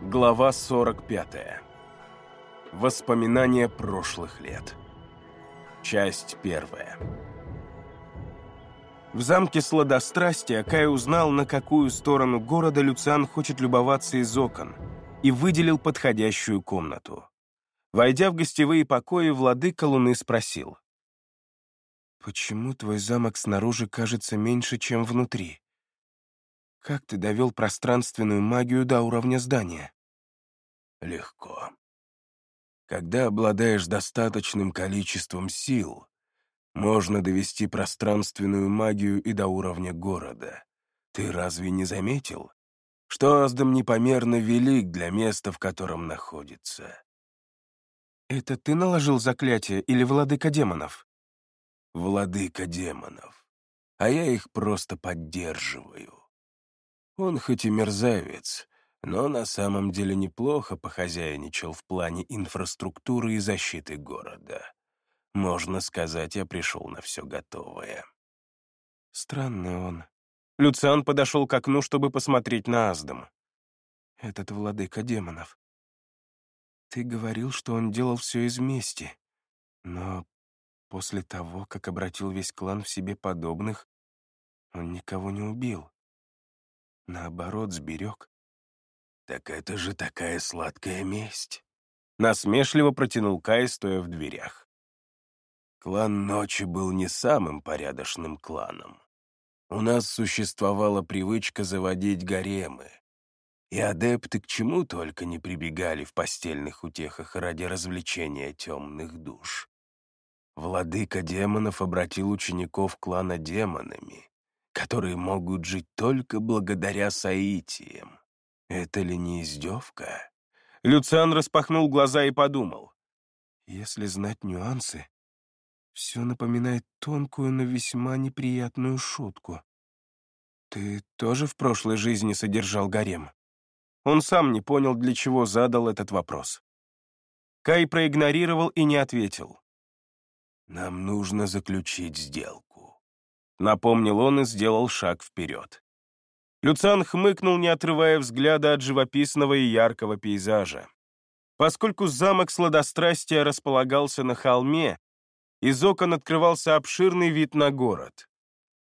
Глава 45. Воспоминания прошлых лет. Часть первая. В замке сладострастия Кай узнал, на какую сторону города Люциан хочет любоваться из окон, и выделил подходящую комнату. Войдя в гостевые покои, владыка Луны спросил. «Почему твой замок снаружи кажется меньше, чем внутри? Как ты довел пространственную магию до уровня здания?» «Легко. Когда обладаешь достаточным количеством сил, можно довести пространственную магию и до уровня города. Ты разве не заметил, что Аздам непомерно велик для места, в котором находится?» «Это ты наложил заклятие или владыка демонов?» «Владыка демонов. А я их просто поддерживаю. Он хоть и мерзавец, но на самом деле неплохо похозяйничал в плане инфраструктуры и защиты города. Можно сказать, я пришел на все готовое». Странный он. Люциан подошел к окну, чтобы посмотреть на Аздам. Этот владыка демонов. Ты говорил, что он делал все из мести. Но после того, как обратил весь клан в себе подобных, он никого не убил. Наоборот, сберег. «Так это же такая сладкая месть!» Насмешливо протянул Кай, стоя в дверях. Клан Ночи был не самым порядочным кланом. У нас существовала привычка заводить гаремы, и адепты к чему только не прибегали в постельных утехах ради развлечения темных душ. Владыка демонов обратил учеников клана демонами, которые могут жить только благодаря соитиям. Это ли не издевка? Люциан распахнул глаза и подумал. Если знать нюансы, все напоминает тонкую, но весьма неприятную шутку. Ты тоже в прошлой жизни содержал гарем? Он сам не понял, для чего задал этот вопрос. Кай проигнорировал и не ответил. «Нам нужно заключить сделку», — напомнил он и сделал шаг вперед. Люциан хмыкнул, не отрывая взгляда от живописного и яркого пейзажа. Поскольку замок сладострастия располагался на холме, из окон открывался обширный вид на город.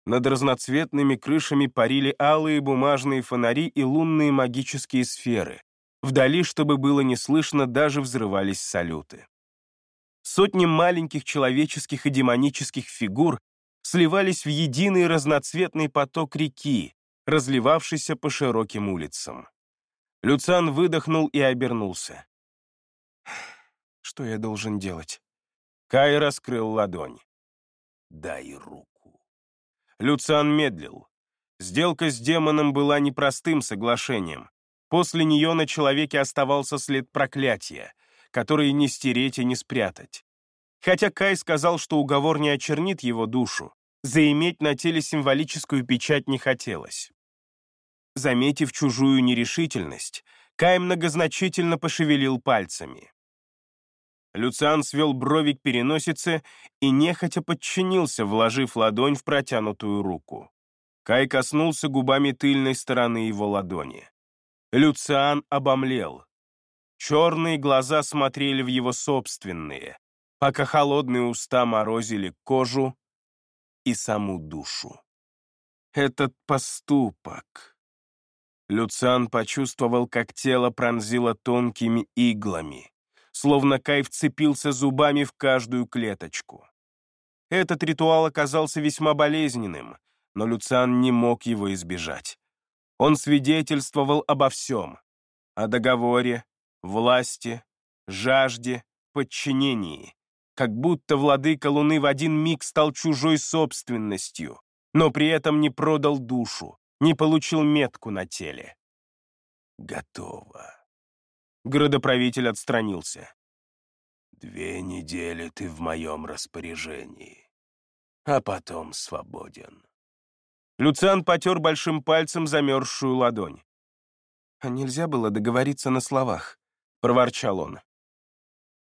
Над разноцветными крышами парили алые бумажные фонари и лунные магические сферы. Вдали, чтобы было не слышно, даже взрывались салюты. Сотни маленьких человеческих и демонических фигур сливались в единый разноцветный поток реки, разливавшийся по широким улицам. Люциан выдохнул и обернулся. «Что я должен делать?» Кай раскрыл ладонь. «Дай руку». Люциан медлил. Сделка с демоном была непростым соглашением. После нее на человеке оставался след проклятия, который не стереть и не спрятать. Хотя Кай сказал, что уговор не очернит его душу, заиметь на теле символическую печать не хотелось. Заметив чужую нерешительность, Кай многозначительно пошевелил пальцами. Люциан свел брови к переносице и нехотя подчинился, вложив ладонь в протянутую руку. Кай коснулся губами тыльной стороны его ладони. Люциан обомлел. Черные глаза смотрели в его собственные, пока холодные уста морозили кожу и саму душу. Этот поступок... Люциан почувствовал, как тело пронзило тонкими иглами словно Кай вцепился зубами в каждую клеточку. Этот ритуал оказался весьма болезненным, но Люциан не мог его избежать. Он свидетельствовал обо всем — о договоре, власти, жажде, подчинении, как будто владыка Луны в один миг стал чужой собственностью, но при этом не продал душу, не получил метку на теле. «Готово», Городоправитель отстранился. «Две недели ты в моем распоряжении, а потом свободен». Люциан потер большим пальцем замерзшую ладонь. «А нельзя было договориться на словах», — проворчал он.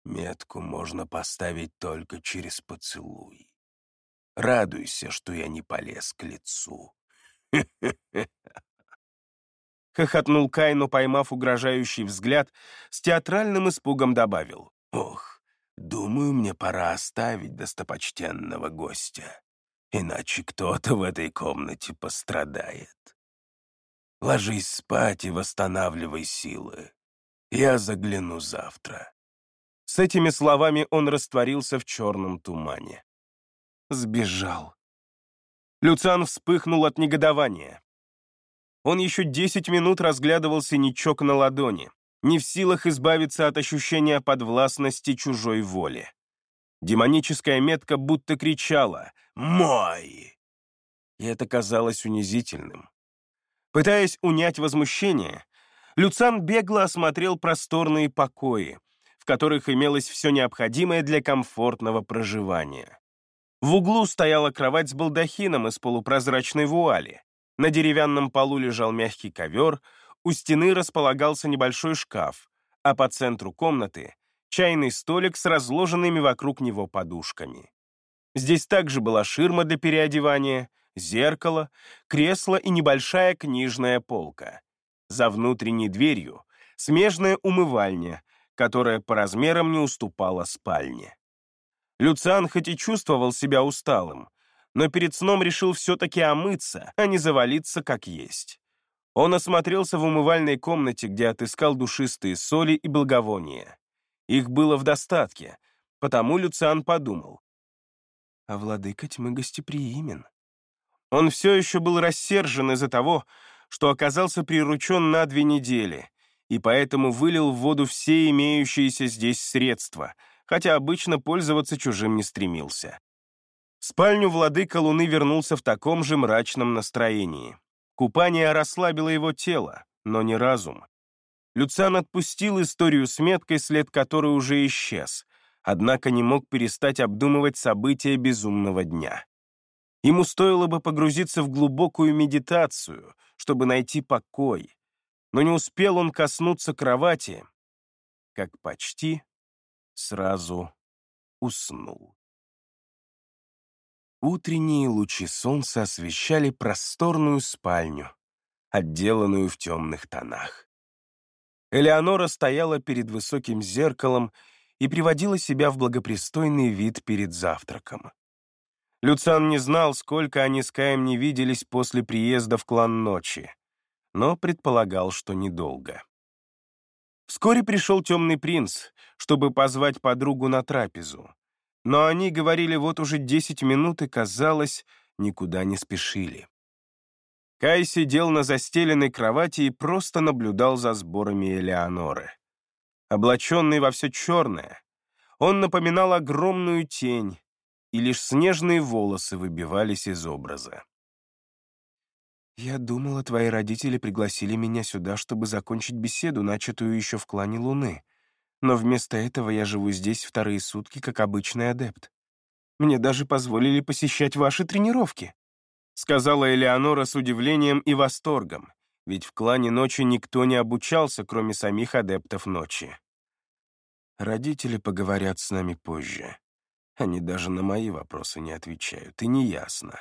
«Метку можно поставить только через поцелуй. Радуйся, что я не полез к лицу». Хохотнул Кай, но, поймав угрожающий взгляд, с театральным испугом добавил. «Ох, думаю, мне пора оставить достопочтенного гостя, иначе кто-то в этой комнате пострадает. Ложись спать и восстанавливай силы. Я загляну завтра». С этими словами он растворился в черном тумане. Сбежал. Люциан вспыхнул от негодования. Он еще десять минут разглядывал синячок на ладони, не в силах избавиться от ощущения подвластности чужой воли. Демоническая метка будто кричала «Мой!» И это казалось унизительным. Пытаясь унять возмущение, Люцан бегло осмотрел просторные покои, которых имелось все необходимое для комфортного проживания. В углу стояла кровать с балдахином из полупрозрачной вуали. На деревянном полу лежал мягкий ковер, у стены располагался небольшой шкаф, а по центру комнаты — чайный столик с разложенными вокруг него подушками. Здесь также была ширма для переодевания, зеркало, кресло и небольшая книжная полка. За внутренней дверью — смежная умывальня, которая по размерам не уступала спальне. Люциан хоть и чувствовал себя усталым, но перед сном решил все-таки омыться, а не завалиться как есть. Он осмотрелся в умывальной комнате, где отыскал душистые соли и благовония. Их было в достатке, потому Люциан подумал. А владыка тьмы гостеприимен. Он все еще был рассержен из-за того, что оказался приручен на две недели, и поэтому вылил в воду все имеющиеся здесь средства, хотя обычно пользоваться чужим не стремился. В спальню владыка Луны вернулся в таком же мрачном настроении. Купание расслабило его тело, но не разум. Люциан отпустил историю с меткой, след которой уже исчез, однако не мог перестать обдумывать события безумного дня. Ему стоило бы погрузиться в глубокую медитацию, чтобы найти покой, но не успел он коснуться кровати, как почти сразу уснул. Утренние лучи солнца освещали просторную спальню, отделанную в темных тонах. Элеонора стояла перед высоким зеркалом и приводила себя в благопристойный вид перед завтраком. Люциан не знал, сколько они с Каем не виделись после приезда в клан ночи, но предполагал, что недолго. Вскоре пришел темный принц, чтобы позвать подругу на трапезу, но они говорили вот уже десять минут и, казалось, никуда не спешили. Кай сидел на застеленной кровати и просто наблюдал за сборами Элеоноры. Облаченный во все черное, он напоминал огромную тень, и лишь снежные волосы выбивались из образа. «Я думала, твои родители пригласили меня сюда, чтобы закончить беседу, начатую еще в клане Луны», но вместо этого я живу здесь вторые сутки, как обычный адепт. Мне даже позволили посещать ваши тренировки», сказала Элеонора с удивлением и восторгом, ведь в клане ночи никто не обучался, кроме самих адептов ночи. Родители поговорят с нами позже. Они даже на мои вопросы не отвечают, и неясно.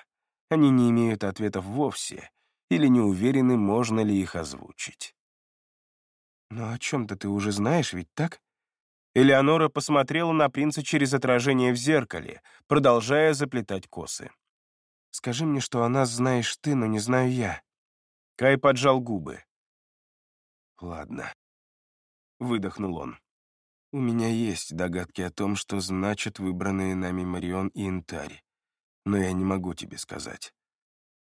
Они не имеют ответов вовсе или не уверены, можно ли их озвучить. «Но о чем-то ты уже знаешь, ведь так?» Элеонора посмотрела на принца через отражение в зеркале, продолжая заплетать косы. «Скажи мне, что о нас знаешь ты, но не знаю я». Кай поджал губы. «Ладно», — выдохнул он. «У меня есть догадки о том, что значат выбранные нами Марион и Интарь, но я не могу тебе сказать.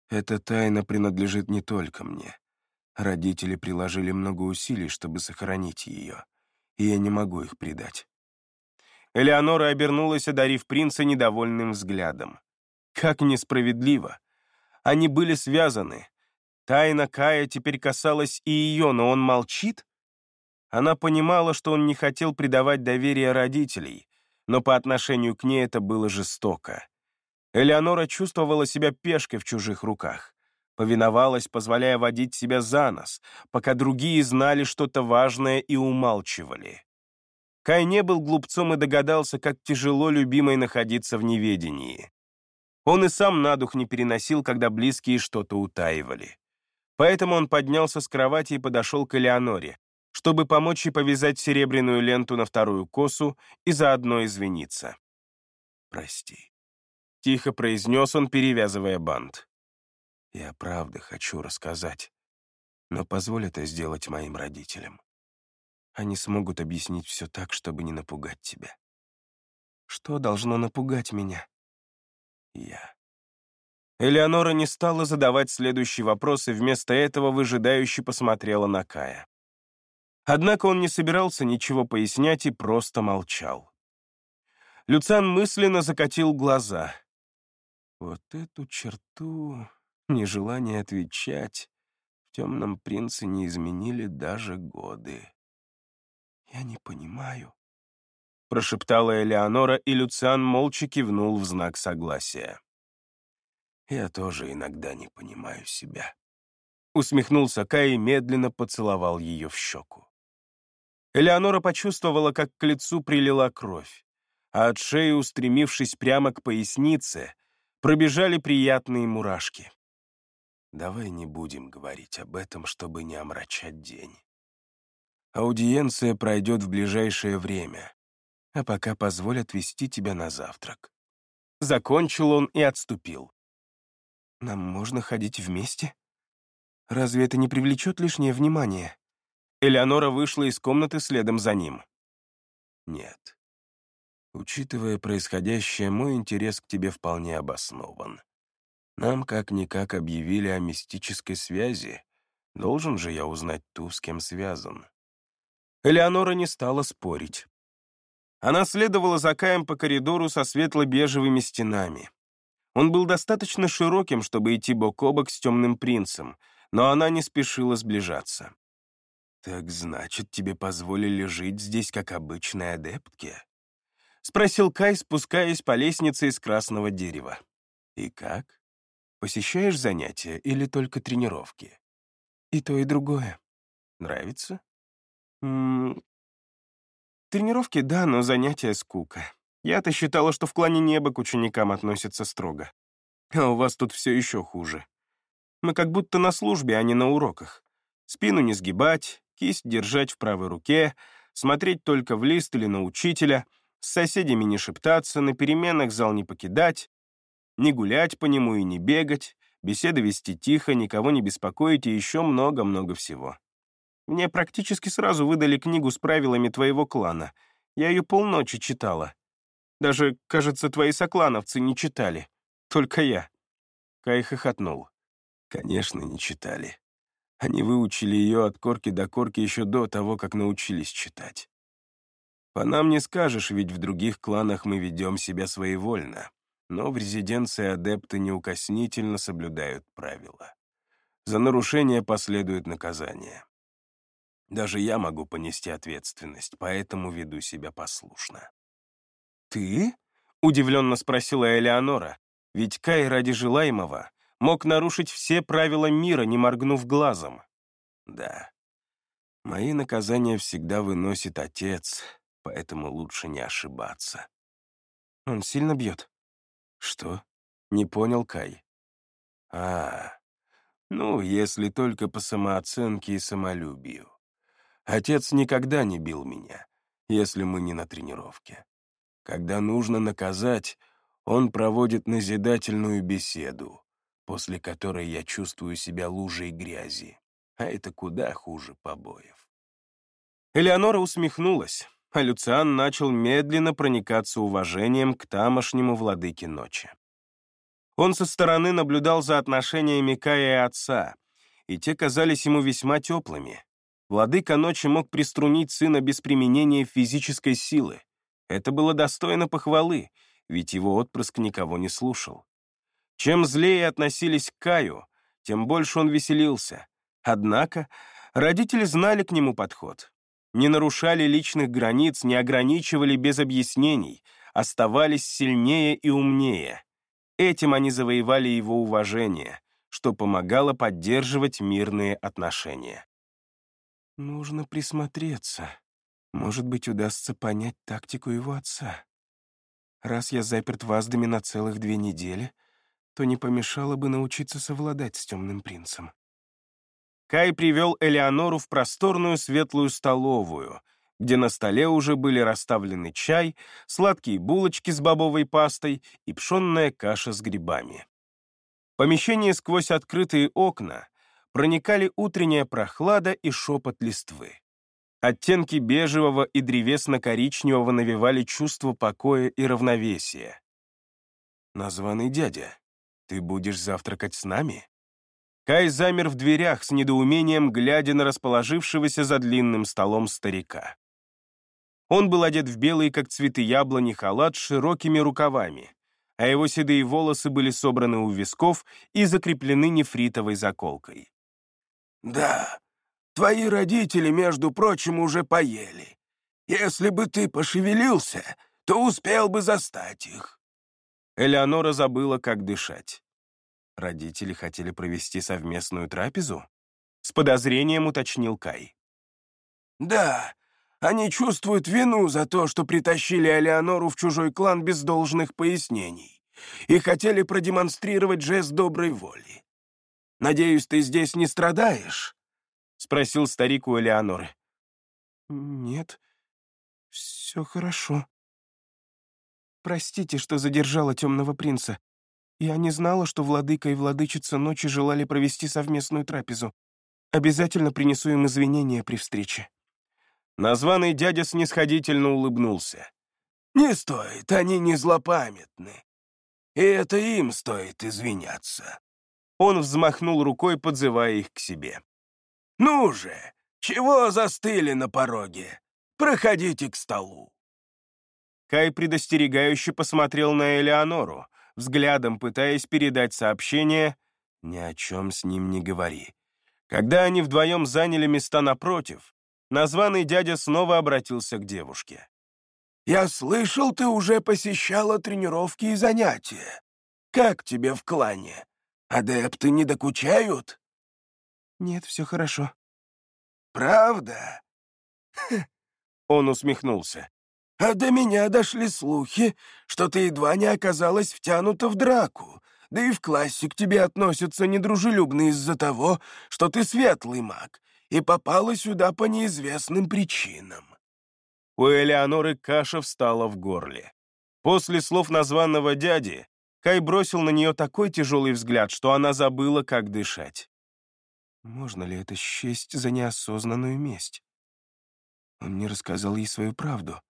Эта тайна принадлежит не только мне. Родители приложили много усилий, чтобы сохранить ее и я не могу их предать». Элеонора обернулась, одарив принца недовольным взглядом. Как несправедливо. Они были связаны. Тайна Кая теперь касалась и ее, но он молчит? Она понимала, что он не хотел предавать доверие родителей, но по отношению к ней это было жестоко. Элеонора чувствовала себя пешкой в чужих руках повиновалась, позволяя водить себя за нос, пока другие знали что-то важное и умалчивали. Кай не был глупцом и догадался, как тяжело любимой находиться в неведении. Он и сам на дух не переносил, когда близкие что-то утаивали. Поэтому он поднялся с кровати и подошел к Элеоноре, чтобы помочь ей повязать серебряную ленту на вторую косу и заодно извиниться. «Прости», — тихо произнес он, перевязывая бант. «Я правда хочу рассказать, но позволь это сделать моим родителям. Они смогут объяснить все так, чтобы не напугать тебя». «Что должно напугать меня?» «Я». Элеонора не стала задавать следующий вопрос и вместо этого выжидающе посмотрела на Кая. Однако он не собирался ничего пояснять и просто молчал. Люциан мысленно закатил глаза. Вот эту черту, нежелание отвечать, в темном принце не изменили даже годы. «Я не понимаю», — прошептала Элеонора, и Люциан молча кивнул в знак согласия. Я тоже иногда не понимаю себя. Усмехнулся Кай и медленно поцеловал ее в щеку. Элеонора почувствовала, как к лицу прилила кровь, а от шеи, устремившись прямо к пояснице, пробежали приятные мурашки. «Давай не будем говорить об этом, чтобы не омрачать день. Аудиенция пройдет в ближайшее время, а пока позволь отвезти тебя на завтрак». Закончил он и отступил. Нам можно ходить вместе? Разве это не привлечет лишнее внимание?» Элеонора вышла из комнаты следом за ним. «Нет. Учитывая происходящее, мой интерес к тебе вполне обоснован. Нам как-никак объявили о мистической связи. Должен же я узнать ту, с кем связан». Элеонора не стала спорить. Она следовала за Каем по коридору со светло-бежевыми стенами. Он был достаточно широким, чтобы идти бок о бок с темным принцем, но она не спешила сближаться. «Так значит, тебе позволили жить здесь, как обычной адептке?» — спросил Кай, спускаясь по лестнице из красного дерева. «И как? Посещаешь занятия или только тренировки?» «И то, и другое». «Нравится?» М Тренировки — да, но занятия — скука. Я-то считала, что в клане неба к ученикам относятся строго. А у вас тут все еще хуже. Мы как будто на службе, а не на уроках. Спину не сгибать, кисть держать в правой руке, смотреть только в лист или на учителя, с соседями не шептаться, на переменах зал не покидать, не гулять по нему и не бегать, беседы вести тихо, никого не беспокоить и еще много-много всего. Мне практически сразу выдали книгу с правилами твоего клана. Я ее полночи читала. Даже, кажется, твои соклановцы не читали. Только я». Кай хохотнул. «Конечно, не читали. Они выучили ее от корки до корки еще до того, как научились читать. По нам не скажешь, ведь в других кланах мы ведем себя своевольно, но в резиденции адепты неукоснительно соблюдают правила. За нарушение последует наказание. Даже я могу понести ответственность, поэтому веду себя послушно. «Ты?» — удивленно спросила Элеонора, ведь Кай ради желаемого мог нарушить все правила мира, не моргнув глазом. «Да. Мои наказания всегда выносит отец, поэтому лучше не ошибаться». «Он сильно бьет?» «Что?» — не понял Кай. «А, ну, если только по самооценке и самолюбию. Отец никогда не бил меня, если мы не на тренировке. Когда нужно наказать, он проводит назидательную беседу, после которой я чувствую себя лужей грязи, а это куда хуже побоев. Элеонора усмехнулась, а Люциан начал медленно проникаться уважением к тамошнему владыке ночи. Он со стороны наблюдал за отношениями Кая и отца, и те казались ему весьма теплыми. Владыка ночи мог приструнить сына без применения физической силы, это было достойно похвалы, ведь его отпрыск никого не слушал. Чем злее относились к Каю, тем больше он веселился. Однако родители знали к нему подход. Не нарушали личных границ, не ограничивали без объяснений, оставались сильнее и умнее. Этим они завоевали его уважение, что помогало поддерживать мирные отношения. «Нужно присмотреться», может быть, удастся понять тактику его отца. Раз я заперт в Аздаме на целых две недели, то не помешало бы научиться совладать с темным принцем. Кай привел Элеонору в просторную светлую столовую, где на столе уже были расставлены чай, сладкие булочки с бобовой пастой и пшенная каша с грибами. Помещение сквозь открытые окна проникали утренняя прохлада и шепот листвы. Оттенки бежевого и древесно-коричневого навевали чувство покоя и равновесия. «Названный дядя, ты будешь завтракать с нами?» Кай замер в дверях с недоумением, глядя на расположившегося за длинным столом старика. Он был одет в белый, как цветы яблони, халат с широкими рукавами, а его седые волосы были собраны у висков и закреплены нефритовой заколкой. «Да, твои родители, между прочим, уже поели. Если бы ты пошевелился, то успел бы застать их». Элеонора забыла, как дышать. Родители хотели провести совместную трапезу? С подозрением уточнил Кай. «Да, они чувствуют вину за то, что притащили Элеонору в чужой клан без должных пояснений и хотели продемонстрировать жест доброй воли. Надеюсь, ты здесь не страдаешь?» — спросил старик у Элеоноры. «Нет, все хорошо. Простите, что задержала темного принца. Я не знала, что владыка и владычица ночи желали провести совместную трапезу. Обязательно принесу им извинения при встрече». Названный дядя снисходительно улыбнулся. «Не стоит, они не злопамятны. И это им стоит извиняться». Он взмахнул рукой, подзывая их к себе. «Ну же, чего застыли на пороге? Проходите к столу». Кай предостерегающе посмотрел на Элеонору, взглядом пытаясь передать сообщение «Ни о чем с ним не говори». Когда они вдвоем заняли места напротив, названный дядя снова обратился к девушке. «Я слышал, ты уже посещала тренировки и занятия. Как тебе в клане? Адепты не докучают?» «Нет, все хорошо». «Правда?» Он усмехнулся. «А до меня дошли слухи, что ты едва не оказалась втянута в драку, да и в классе к тебе относятся недружелюбно из-за того, что ты светлый маг, и попала сюда по неизвестным причинам». У Элеоноры каша встала в горле. После слов названного дяди Кай бросил на нее такой тяжелый взгляд, что она забыла, как дышать. Можно ли это счесть за неосознанную месть? Он не рассказал ей свою правду,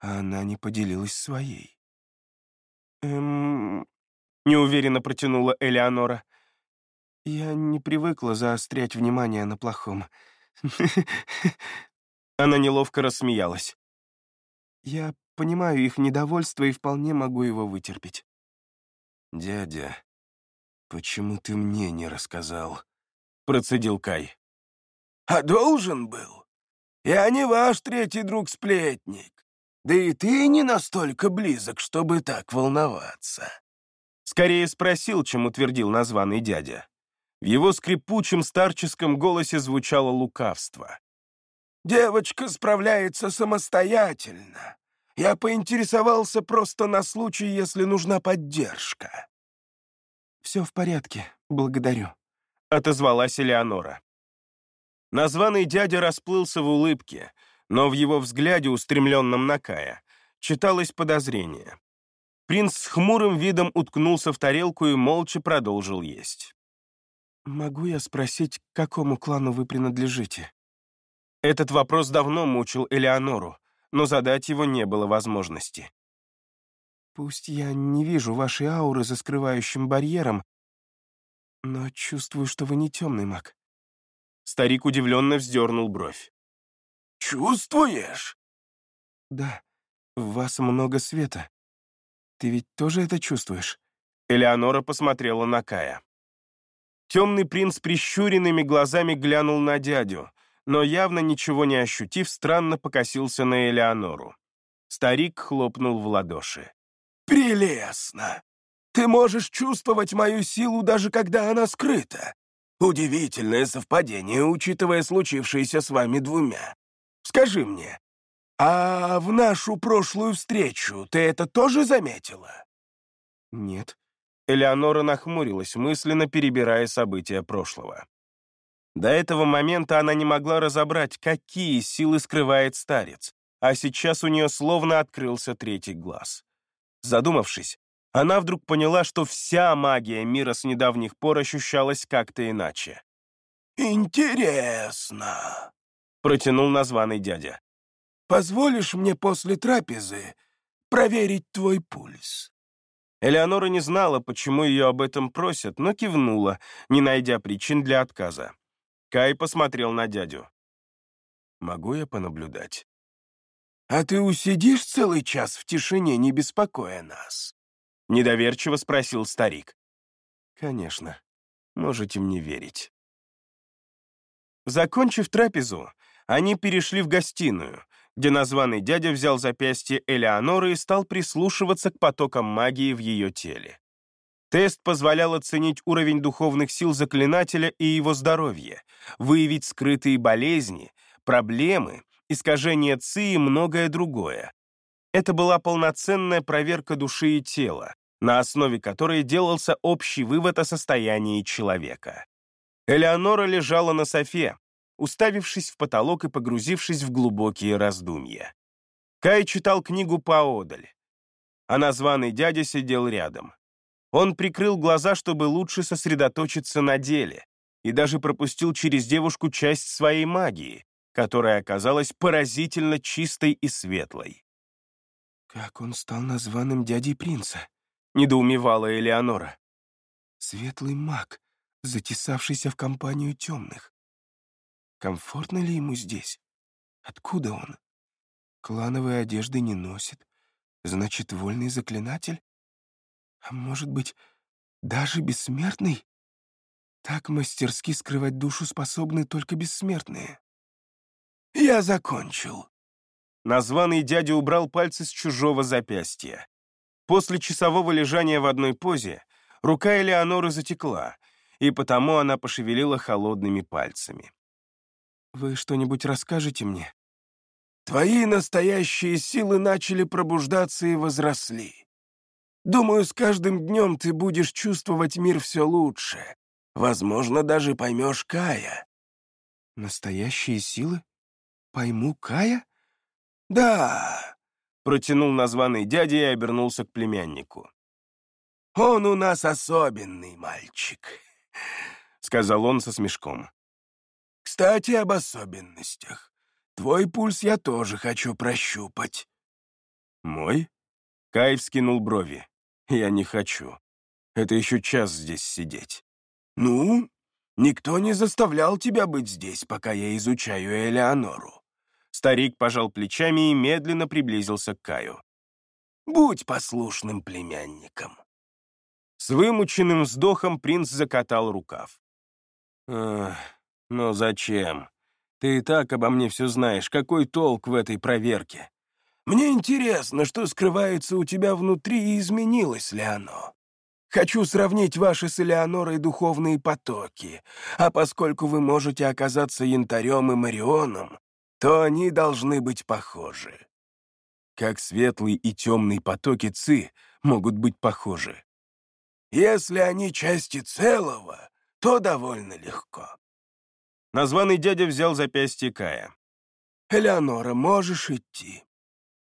а она не поделилась своей. «Эм...» — неуверенно протянула Элеонора. Я не привыкла заострять внимание на плохом. Она неловко рассмеялась. Я понимаю их недовольство и вполне могу его вытерпеть. «Дядя, почему ты мне не рассказал?» — процедил Кай. «А должен был. Я не ваш третий друг-сплетник. Да и ты не настолько близок, чтобы так волноваться». Скорее спросил, чем утвердил названный дядя. В его скрипучем старческом голосе звучало лукавство. «Девочка справляется самостоятельно. Я поинтересовался просто на случай, если нужна поддержка». «Все в порядке, благодарю», — отозвалась Элеонора. Названный дядя расплылся в улыбке, но в его взгляде, устремленном на Кая, читалось подозрение. Принц с хмурым видом уткнулся в тарелку и молча продолжил есть. «Могу я спросить, к какому клану вы принадлежите?» Этот вопрос давно мучил Элеонору, но задать его не было возможности. «Пусть я не вижу вашей ауры за скрывающим барьером, но чувствую, что вы не темный маг». Старик удивленно вздернул бровь. «Чувствуешь?» «Да, в вас много света. Ты ведь тоже это чувствуешь?» Элеонора посмотрела на Кая. Темный принц прищуренными глазами глянул на дядю, но явно ничего не ощутив, странно покосился на Элеонору. Старик хлопнул в ладоши. «Прелестно! Ты можешь чувствовать мою силу, даже когда она скрыта. Удивительное совпадение, учитывая случившееся с вами двумя. Скажи мне, а в нашу прошлую встречу ты это тоже заметила?» «Нет», Элеонора нахмурилась, мысленно перебирая события прошлого. До этого момента она не могла разобрать, какие силы скрывает старец, а сейчас у нее словно открылся третий глаз. Задумавшись, она вдруг поняла, что вся магия мира с недавних пор ощущалась как-то иначе. «Интересно», — протянул названный дядя. «Позволишь мне после трапезы проверить твой пульс?» Элеонора не знала, почему ее об этом просят, но кивнула, не найдя причин для отказа. Кай посмотрел на дядю. «Могу я понаблюдать?» «А ты усидишь целый час в тишине, не беспокоя нас?» Недоверчиво спросил старик. «Конечно. Можете мне верить». Закончив трапезу, они перешли в гостиную, где названный дядя взял запястье Элеоноры и стал прислушиваться к потокам магии в ее теле. Тест позволял оценить уровень духовных сил заклинателя и его здоровье, выявить скрытые болезни, проблемы, искажения ЦИ и многое другое. Это была полноценная проверка души и тела, на основе которой делался общий вывод о состоянии человека. Элеонора лежала на софе, уставившись в потолок и погрузившись в глубокие раздумья. Кай читал книгу поодаль, а названный дядя сидел рядом. Он прикрыл глаза, чтобы лучше сосредоточиться на деле, и даже пропустил через девушку часть своей магии, которая оказалась поразительно чистой и светлой. «Как он стал названным дядей принца?» — недоумевала Элеонора. «Светлый маг, затесавшийся в компанию темных. Комфортно ли ему здесь? Откуда он? Клановые одежды не носит. Значит, вольный заклинатель? А может быть, даже бессмертный? Так мастерски скрывать душу способны только бессмертные. «Я закончил». Названный дядя убрал пальцы с чужого запястья. После часового лежания в одной позе рука Элеоноры затекла, и потому она пошевелила холодными пальцами. «Вы что-нибудь расскажете мне?» «Твои настоящие силы начали пробуждаться и возросли. Думаю, с каждым днем ты будешь чувствовать мир все лучше. Возможно, даже поймешь Кая». «Настоящие силы? Пойму Кая?» «Да», — протянул названный дядя и обернулся к племяннику. «Он у нас особенный мальчик», — сказал он со смешком. «Кстати, об особенностях. Твой пульс я тоже хочу прощупать». «Мой?» — Кай вскинул брови. Я не хочу. Это еще час здесь сидеть. Ну, никто не заставлял тебя быть здесь, пока я изучаю Элеонору. Старик пожал плечами и медленно приблизился к Каю. Будь послушным племянником. С вымученным вздохом принц закатал рукав. «Ах, но зачем? Ты и так обо мне все знаешь. Какой толк в этой проверке?» Мне интересно, что скрывается у тебя внутри и изменилось ли оно. Хочу сравнить ваши с Элеонорой духовные потоки, а поскольку вы можете оказаться янтарем и марионом, то они должны быть похожи. Как светлые и темные потоки ци могут быть похожи? Если они части целого, то довольно легко. Названный дядя взял запястье Кая. «Элеонора, можешь идти.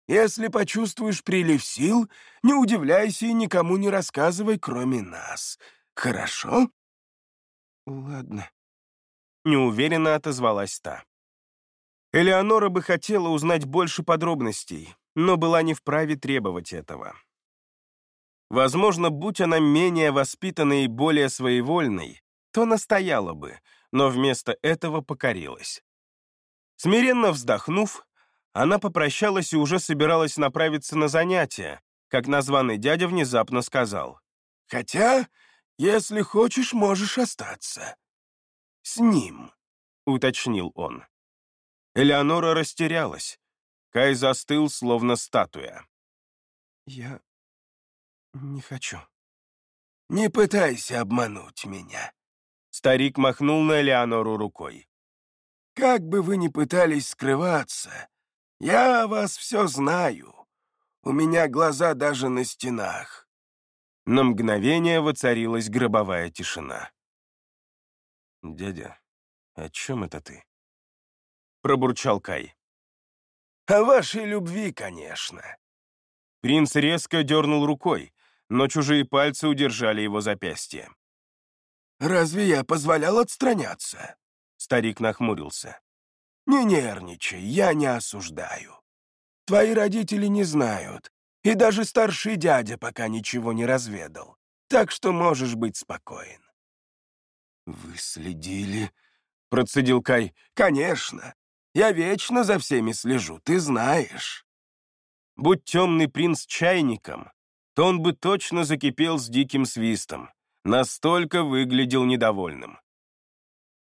Если почувствуешь прилив сил, не удивляйся и никому не рассказывай, кроме нас. Хорошо?» «Ладно», — неуверенно отозвалась та. Элеонора бы хотела узнать больше подробностей, но была не вправе требовать этого. Возможно, будь она менее воспитанной и более своевольной, то настояла бы, но вместо этого покорилась. Смиренно вздохнув, она попрощалась и уже собиралась направиться на занятия, как названный дядя внезапно сказал. «Хотя, если хочешь, можешь остаться. С ним», — уточнил он. Элеонора растерялась. Кай застыл, словно статуя. «Я не хочу». «Не пытайся обмануть меня». Старик махнул на Элеонору рукой. «Как бы вы ни пытались скрываться, я вас все знаю. У меня глаза даже на стенах». На мгновение воцарилась гробовая тишина. «Дядя, «О чем это ты?» Пробурчал Кай. «О вашей любви, конечно». Принц резко дернул рукой, но чужие пальцы удержали его запястье. «Разве я позволял отстраняться?» Старик нахмурился. «Не нервничай, я не осуждаю. Твои родители не знают, и даже старший дядя пока ничего не разведал, так что можешь быть спокоен». «Вы следили?» — процедил Кай. «Конечно. Я вечно за всеми слежу, ты знаешь». Будь темный принц чайником, то он бы точно закипел с диким свистом. Настолько выглядел недовольным.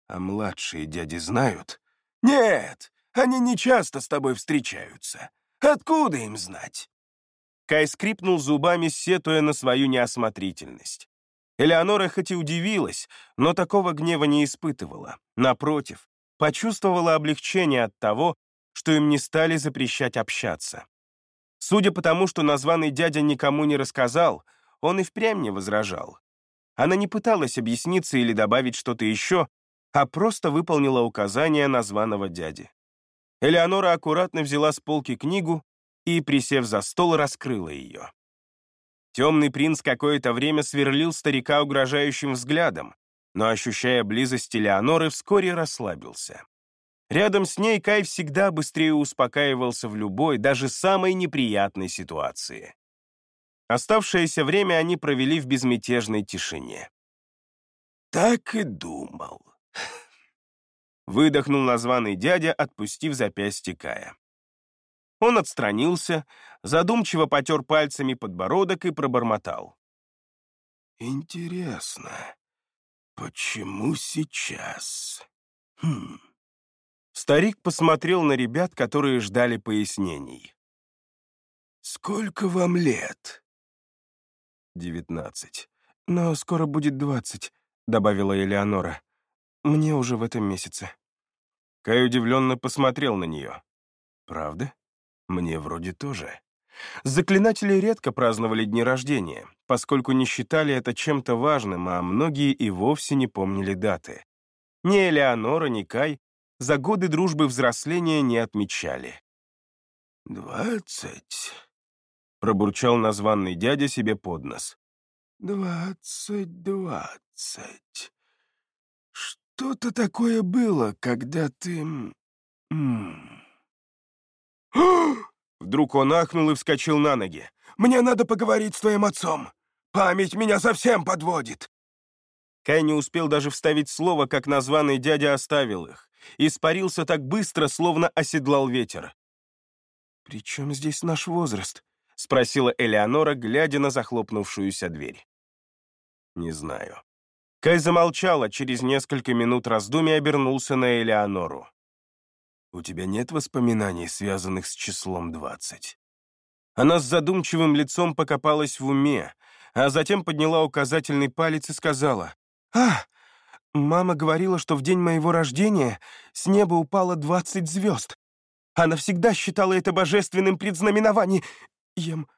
А младшие дяди знают? Нет, они не часто с тобой встречаются. Откуда им знать? Кай скрипнул зубами, сетуя на свою неосмотрительность. Элеонора хоть и удивилась, но такого гнева не испытывала. Напротив, почувствовала облегчение от того, что им не стали запрещать общаться. Судя по тому, что названный дядя никому не рассказал, он и впрямь не возражал. Она не пыталась объясниться или добавить что-то еще, а просто выполнила указания названного дяди. Элеонора аккуратно взяла с полки книгу и, присев за стол, раскрыла ее. Темный принц какое-то время сверлил старика угрожающим взглядом, но, ощущая близость Элеоноры, вскоре расслабился. Рядом с ней Кай всегда быстрее успокаивался в любой, даже самой неприятной ситуации. Оставшееся время они провели в безмятежной тишине. «Так и думал», — выдохнул названный дядя, отпустив запястье Кая. Он отстранился, задумчиво потер пальцами подбородок и пробормотал. «Интересно, почему сейчас?» хм. Старик посмотрел на ребят, которые ждали пояснений. «Сколько вам лет?» «Девятнадцать. Но скоро будет двадцать», — добавила Элеонора. «Мне уже в этом месяце». Кай удивленно посмотрел на нее. «Правда? Мне вроде тоже». Заклинатели редко праздновали дни рождения, поскольку не считали это чем-то важным, а многие и вовсе не помнили даты. Ни Элеонора, ни Кай за годы дружбы взросления не отмечали. «Двадцать», пробурчал названный дядя себе под нос. «Двадцать, двадцать. Что-то такое было, когда ты...» Вдруг он ахнул и вскочил на ноги. «Мне надо поговорить с твоим отцом. Память меня совсем подводит». Кай не успел даже вставить слово, как названный дядя оставил их. Испарился так быстро, словно оседлал ветер. «При чем здесь наш возраст?» — спросила Элеонора, глядя на захлопнувшуюся дверь. «Не знаю». Кай замолчала, через несколько минут раздумий обернулся на Элеонору. «У тебя нет воспоминаний, связанных с числом двадцать?» Она с задумчивым лицом покопалась в уме, а затем подняла указательный палец и сказала, «А, мама говорила, что в день моего рождения с неба упало двадцать звезд. Она всегда считала это божественным предзнаменованием, ем...»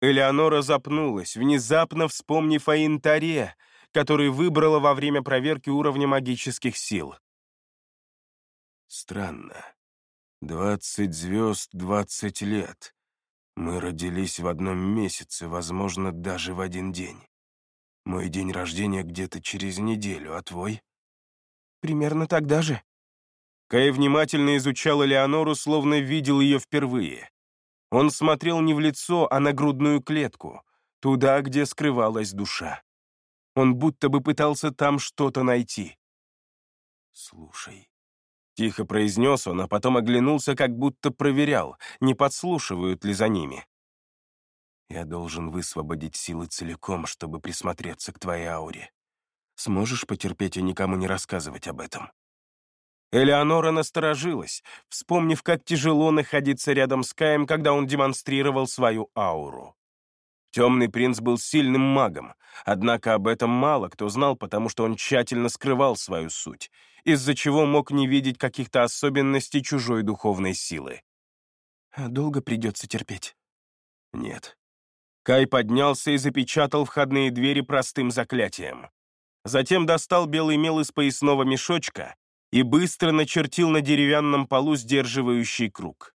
Элеонора запнулась, внезапно вспомнив о янтаре, который выбрала во время проверки уровня магических сил. «Странно. Двадцать звезд, двадцать лет. Мы родились в одном месяце, возможно, даже в один день. Мой день рождения где-то через неделю, а твой?» «Примерно тогда же». Кай внимательно изучал Элеонору, словно видел ее впервые. Он смотрел не в лицо, а на грудную клетку, туда, где скрывалась душа. Он будто бы пытался там что-то найти. «Слушай», — тихо произнес он, а потом оглянулся, как будто проверял, не подслушивают ли за ними. «Я должен высвободить силы целиком, чтобы присмотреться к твоей ауре. Сможешь потерпеть и никому не рассказывать об этом?» Элеонора насторожилась, вспомнив, как тяжело находиться рядом с Каем, когда он демонстрировал свою ауру. Темный принц был сильным магом, однако об этом мало кто знал, потому что он тщательно скрывал свою суть, из-за чего мог не видеть каких-то особенностей чужой духовной силы. «А «Долго придется терпеть?» «Нет». Кай поднялся и запечатал входные двери простым заклятием. Затем достал белый мел из поясного мешочка и быстро начертил на деревянном полу сдерживающий круг.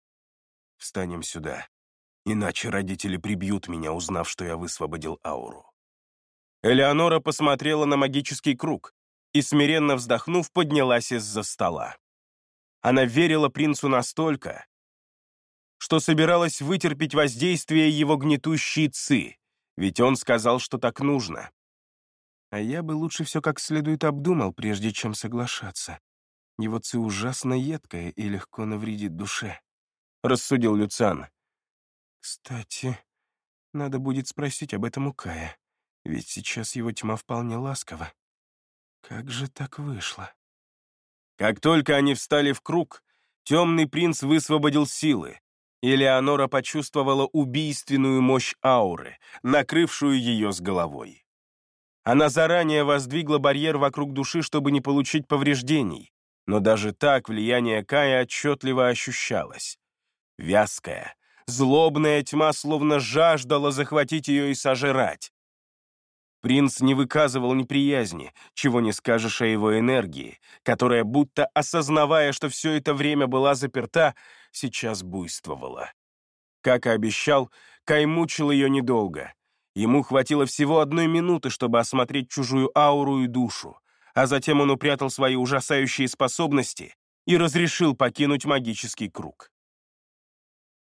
«Встанем сюда, иначе родители прибьют меня, узнав, что я высвободил ауру». Элеонора посмотрела на магический круг и, смиренно вздохнув, поднялась из-за стола. Она верила принцу настолько, что собиралась вытерпеть воздействие его гнетущей ци, ведь он сказал, что так нужно. А я бы лучше все как следует обдумал, прежде чем соглашаться. Его ци ужасно едкая и легко навредит душе», — рассудил Люциан. «Кстати, надо будет спросить об этом у Кая, ведь сейчас его тьма вполне ласкова. Как же так вышло?» Как только они встали в круг, темный принц высвободил силы, и Леонора почувствовала убийственную мощь ауры, накрывшую ее с головой. Она заранее воздвигла барьер вокруг души, чтобы не получить повреждений, но даже так влияние Кая отчетливо ощущалось. Вязкая, злобная тьма словно жаждала захватить ее и сожрать. Принц не выказывал неприязни, чего не скажешь о его энергии, которая, будто осознавая, что все это время была заперта, сейчас буйствовала. Как и обещал, Кай мучил ее недолго. Ему хватило всего одной минуты, чтобы осмотреть чужую ауру и душу а затем он упрятал свои ужасающие способности и разрешил покинуть магический круг.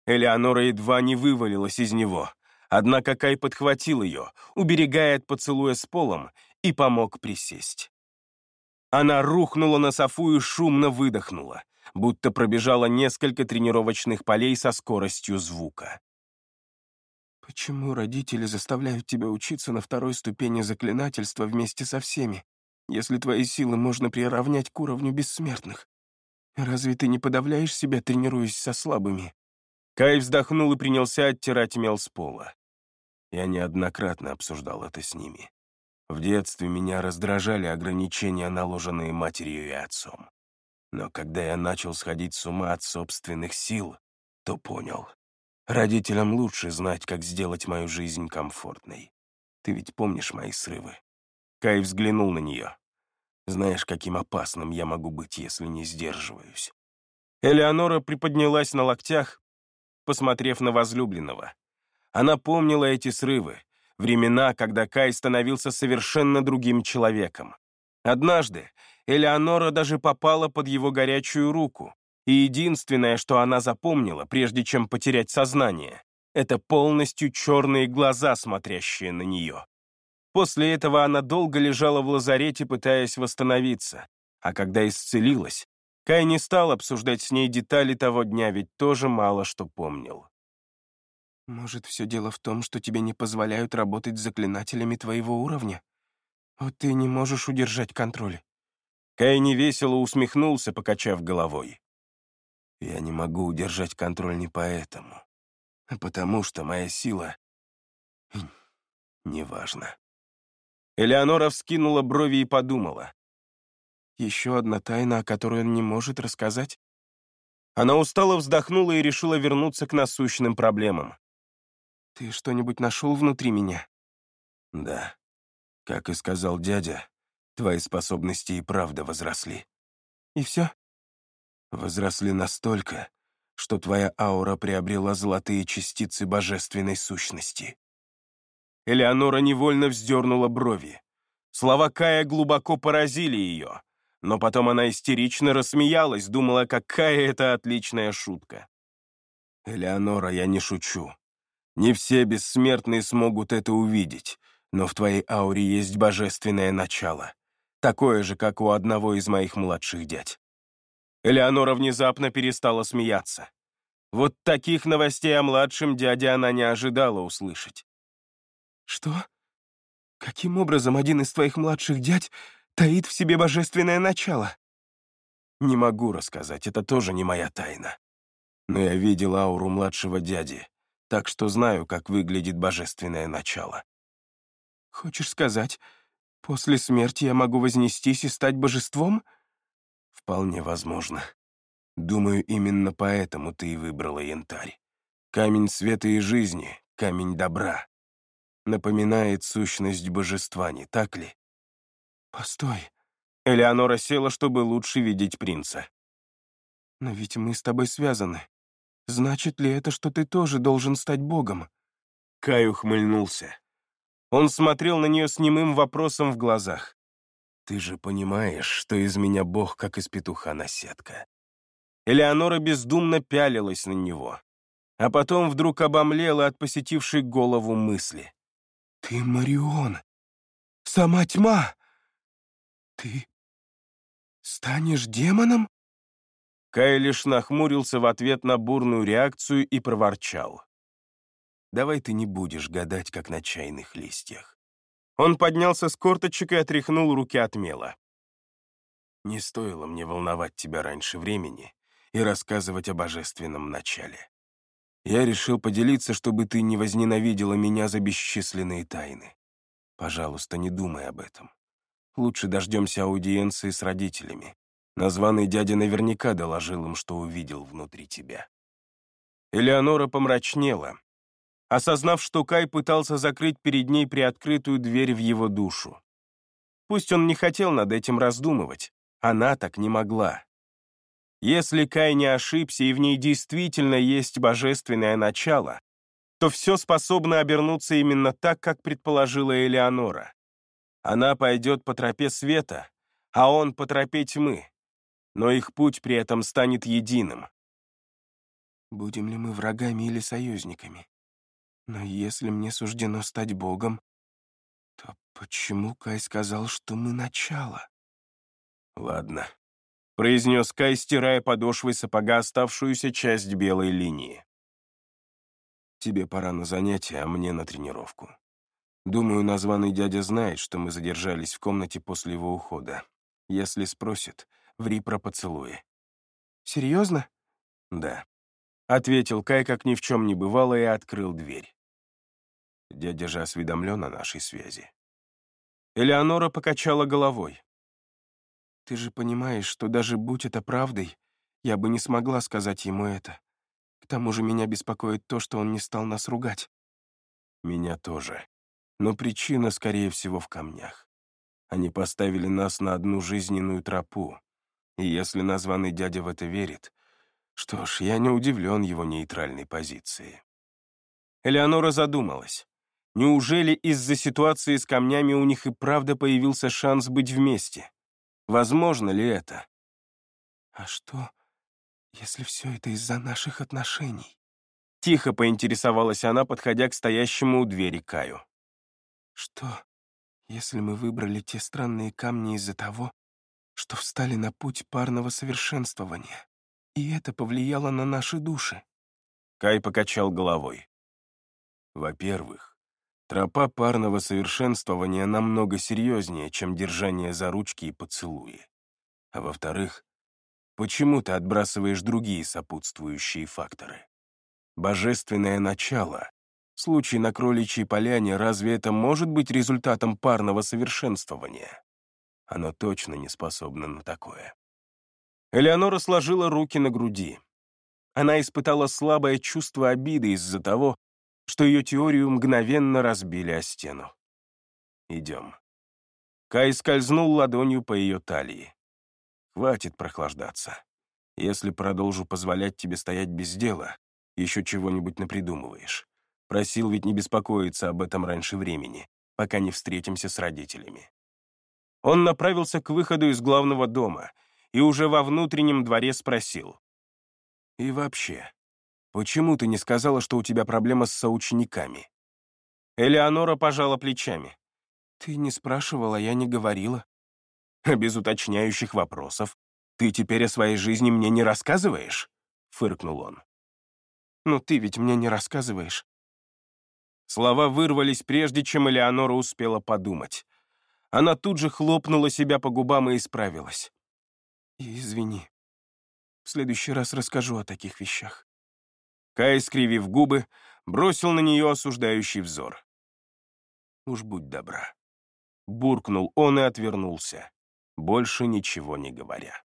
Элеонора едва не вывалилась из него, однако Кай подхватил ее, уберегая от поцелуя с полом, и помог присесть. Она рухнула на софу и шумно выдохнула, будто пробежала несколько тренировочных полей со скоростью звука. «Почему родители заставляют тебя учиться на второй ступени заклинательства вместе со всеми, если твои силы можно приравнять к уровню бессмертных. Разве ты не подавляешь себя, тренируясь со слабыми?» Кай вздохнул и принялся оттирать мел с пола. Я неоднократно обсуждал это с ними. В детстве меня раздражали ограничения, наложенные матерью и отцом. Но когда я начал сходить с ума от собственных сил, то понял. Родителям лучше знать, как сделать мою жизнь комфортной. Ты ведь помнишь мои срывы? Кай взглянул на нее. Знаешь, каким опасным я могу быть, если не сдерживаюсь. Элеонора приподнялась на локтях, посмотрев на возлюбленного. Она помнила эти срывы, времена, когда Кай становился совершенно другим человеком. Однажды Элеонора даже попала под его горячую руку, и единственное, что она запомнила, прежде чем потерять сознание, это полностью черные глаза, смотрящие на нее. После этого она долго лежала в лазарете, пытаясь восстановиться. А когда исцелилась, Кай не стал обсуждать с ней детали того дня, ведь тоже мало что помнил. «Может, все дело в том, что тебе не позволяют работать с заклинателями твоего уровня? Вот ты не можешь удержать контроль». Кай невесело усмехнулся, покачав головой. «Я не могу удержать контроль не поэтому, а потому что моя сила... неважно». Элеонора вскинула брови и подумала. «Еще одна тайна, о которой он не может рассказать?» Она устало вздохнула и решила вернуться к насущным проблемам. «Ты что-нибудь нашел внутри меня?» «Да. Как и сказал дядя, твои способности и правда возросли». «И все?» «Возросли настолько, что твоя аура приобрела золотые частицы божественной сущности». Элеонора невольно вздернула брови. Слова Кая глубоко поразили ее, но потом она истерично рассмеялась, думала, какая это отличная шутка. «Элеонора, я не шучу. Не все бессмертные смогут это увидеть, но в твоей ауре есть божественное начало, такое же, как у одного из моих младших дядь». Элеонора внезапно перестала смеяться. Вот таких новостей о младшем дяде она не ожидала услышать. «Что? Каким образом один из твоих младших дядь таит в себе божественное начало?» «Не могу рассказать, это тоже не моя тайна. Но я видел ауру младшего дяди, так что знаю, как выглядит божественное начало». «Хочешь сказать, после смерти я могу вознестись и стать божеством?» «Вполне возможно. Думаю, именно поэтому ты и выбрала янтарь. Камень света и жизни, камень добра напоминает сущность божества, не так ли? Постой. Элеонора села, чтобы лучше видеть принца. «Но ведь мы с тобой связаны. Значит ли это, что ты тоже должен стать богом?» Кай ухмыльнулся. Он смотрел на нее с немым вопросом в глазах. «Ты же понимаешь, что из меня бог, как из петуха наседка». Элеонора бездумно пялилась на него, а потом вдруг обомлела от посетившей голову мысли. «Ты Марион! Сама тьма! Ты станешь демоном?» Кай лишь нахмурился в ответ на бурную реакцию и проворчал. «Давай ты не будешь гадать, как на чайных листьях». Он поднялся с корточек и отряхнул руки от мела. «Не стоило мне волновать тебя раньше времени и рассказывать о божественном начале. Я решил поделиться, чтобы ты не возненавидела меня за бесчисленные тайны. Пожалуйста, не думай об этом. Лучше дождемся аудиенции с родителями. Названный дядя наверняка доложил им, что увидел внутри тебя». Элеонора помрачнела, осознав, что Кай пытался закрыть перед ней приоткрытую дверь в его душу. Пусть он не хотел над этим раздумывать, она так не могла. Если Кай не ошибся и в ней действительно есть божественное начало, то все способно обернуться именно так, как предположила Элеонора. Она пойдет по тропе света, а он по тропе тьмы, но их путь при этом станет единым. Будем ли мы врагами или союзниками? Но если мне суждено стать богом, то почему Кай сказал, что мы начало? Ладно, произнес Кай, стирая подошвой сапога оставшуюся часть белой линии. Тебе пора на занятия, а мне на тренировку. Думаю, названный дядя знает, что мы задержались в комнате после его ухода. Если спросит, ври про поцелуи. Серьезно? Да. Ответил Кай, как ни в чем не бывало, и открыл дверь. Дядя же осведомлен о нашей связи. Элеонора покачала головой. «Ты же понимаешь, что даже будь это правдой, я бы не смогла сказать ему это. К тому же меня беспокоит то, что он не стал нас ругать». «Меня тоже. Но причина, скорее всего, в камнях. Они поставили нас на одну жизненную тропу, и если названный дядя в это верит, что ж, я не удивлен его нейтральной позиции». Элеонора задумалась. Неужели из-за ситуации с камнями у них и правда появился шанс быть вместе? Возможно ли это? «А что, если все это из-за наших отношений?» Тихо поинтересовалась она, подходя к стоящему у двери Каю. «Что, если мы выбрали те странные камни из-за того, что встали на путь парного совершенствования, и это повлияло на наши души?» Кай покачал головой. «Во-первых, Тропа парного совершенствования намного серьезнее, чем держание за ручки и поцелуи. А во-вторых, почему ты отбрасываешь другие сопутствующие факторы? Божественное начало. Случай на кроличьей поляне, разве это может быть результатом парного совершенствования? Оно точно не способно на такое. Элеонора сложила руки на груди. Она испытала слабое чувство обиды из-за того, что ее теорию мгновенно разбили о стену. «Идем». Кай скользнул ладонью по ее талии. «Хватит прохлаждаться. Если продолжу позволять тебе стоять без дела, еще чего-нибудь напридумываешь. Просил ведь не беспокоиться об этом раньше времени, пока не встретимся с родителями». Он направился к выходу из главного дома и уже во внутреннем дворе спросил. «И вообще, Почему ты не сказала, что у тебя проблема с соучениками?» Элеонора пожала плечами. «Ты не спрашивала, я не говорила». «А без уточняющих вопросов ты теперь о своей жизни мне не рассказываешь?» — фыркнул он. «Ну ты ведь мне не рассказываешь». Слова вырвались, прежде чем Элеонора успела подумать. Она тут же хлопнула себя по губам и исправилась. «Извини. В следующий раз расскажу о таких вещах». Кай, скривив губы, бросил на нее осуждающий взор. «Уж будь добра», — буркнул он и отвернулся, больше ничего не говоря.